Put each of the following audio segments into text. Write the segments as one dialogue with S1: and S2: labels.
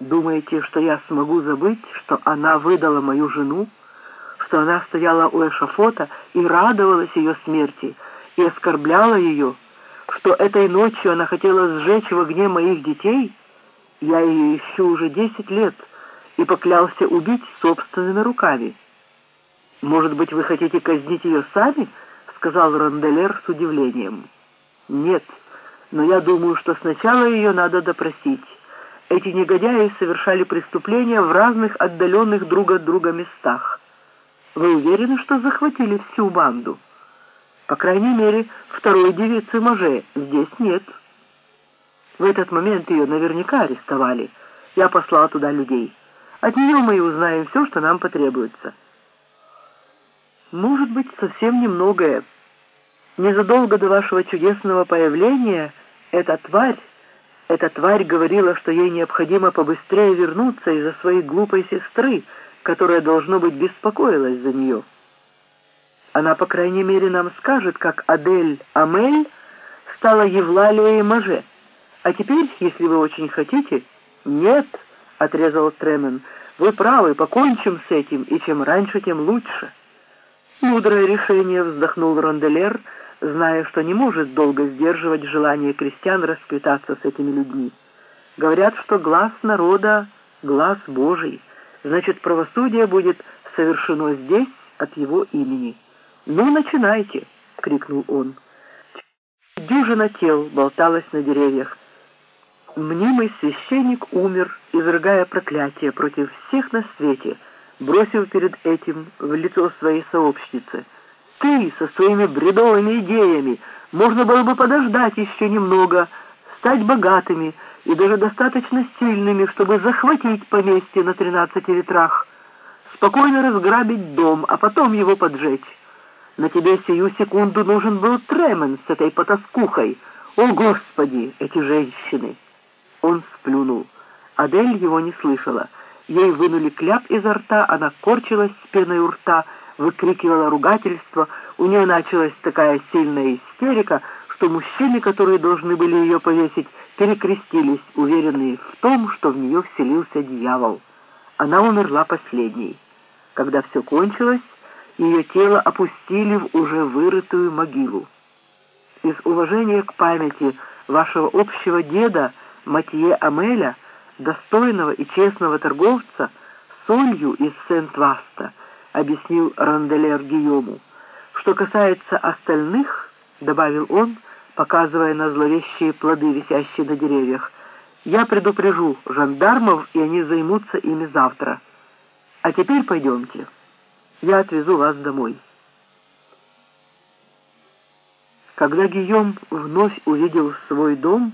S1: Думаете, что я смогу забыть, что она выдала мою жену, что она стояла у эшафота и радовалась ее смерти, и оскорбляла ее, что этой ночью она хотела сжечь в огне моих детей? Я ее ищу уже десять лет и поклялся убить собственными руками. «Может быть, вы хотите казнить ее сами?» — сказал Ранделер с удивлением. «Нет, но я думаю, что сначала ее надо допросить. Эти негодяи совершали преступления в разных отдаленных друг от друга местах. Вы уверены, что захватили всю банду? По крайней мере, второй девицы Маже здесь нет. В этот момент ее наверняка арестовали. Я послал туда людей. От нее мы и узнаем все, что нам потребуется. Может быть, совсем немногое. Незадолго до вашего чудесного появления эта тварь эта тварь говорила, что ей необходимо побыстрее вернуться из-за своей глупой сестры, которая, должно быть, беспокоилась за нее. Она, по крайней мере, нам скажет, как Адель Амель стала Евлалией Маже. А теперь, если вы очень хотите... Нет, — отрезал Тремен, — вы правы, покончим с этим, и чем раньше, тем лучше. Мудрое решение, — вздохнул Ронделер, — зная, что не может долго сдерживать желание крестьян расквитаться с этими людьми. Говорят, что глаз народа — глаз Божий, значит, правосудие будет совершено здесь от его имени. «Ну, начинайте!» — крикнул он. Дюжина тел болталась на деревьях. Мнимый священник умер, извергая проклятие против всех на свете, бросив перед этим в лицо своей сообщницы — ты со своими бредовыми идеями. Можно было бы подождать еще немного, стать богатыми и даже достаточно сильными, чтобы захватить поместье на тринадцати ветрах, спокойно разграбить дом, а потом его поджечь. На тебе сию секунду нужен был Тремен с этой потаскухой. О, Господи, эти женщины!» Он сплюнул. Адель его не слышала. Ей вынули кляп изо рта, она корчилась с пеной у рта, выкрикивала ругательство, у нее началась такая сильная истерика, что мужчины, которые должны были ее повесить, перекрестились, уверенные в том, что в нее вселился дьявол. Она умерла последней. Когда все кончилось, ее тело опустили в уже вырытую могилу. Из уважения к памяти вашего общего деда Матье Амеля, достойного и честного торговца, солью из Сент-Васта, объяснил Ранделер Гийому. Что касается остальных, добавил он, показывая на зловещие плоды, висящие на деревьях, я предупрежу жандармов, и они займутся ими завтра. А теперь пойдемте. Я отвезу вас домой. Когда Гийом вновь увидел свой дом,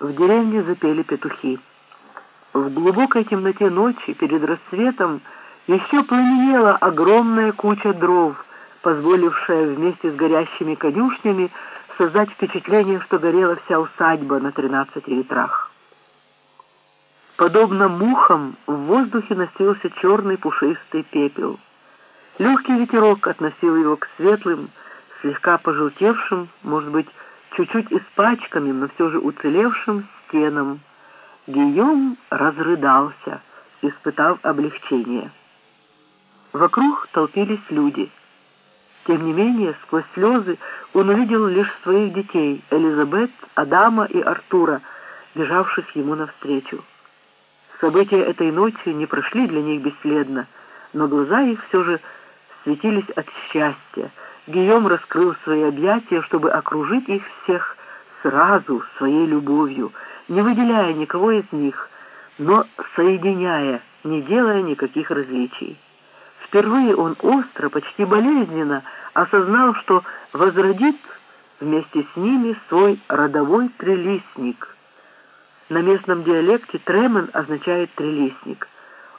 S1: в деревне запели петухи. В глубокой темноте ночи, перед рассветом, еще пламенела огромная куча дров, позволившая вместе с горящими конюшнями создать впечатление, что горела вся усадьба на тринадцати ветрах. Подобно мухам в воздухе носился черный пушистый пепел. Легкий ветерок относил его к светлым, слегка пожелтевшим, может быть, чуть-чуть испачканным, но все же уцелевшим стенам. Гийом разрыдался, испытав облегчение. Вокруг толпились люди. Тем не менее, сквозь слезы он увидел лишь своих детей, Элизабет, Адама и Артура, бежавших ему навстречу. События этой ночи не прошли для них бесследно, но глаза их все же светились от счастья. Гийом раскрыл свои объятия, чтобы окружить их всех сразу своей любовью, не выделяя никого из них, но соединяя, не делая никаких различий. Впервые он остро, почти болезненно осознал, что возродит вместе с ними свой родовой трелистник. На местном диалекте тремен означает трелистник.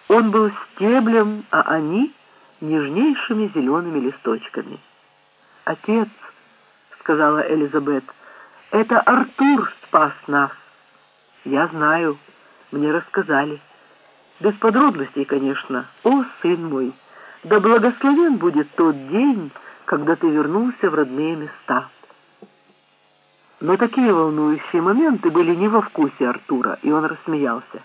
S1: Он был стеблем, а они — нежнейшими зелеными листочками. «Отец», — сказала Элизабет, — «это Артур спас нас». «Я знаю, мне рассказали. Без подробностей, конечно. О, сын мой!» Да благословен будет тот день, когда ты вернулся в родные места. Но такие волнующие моменты были не во вкусе Артура, и он рассмеялся.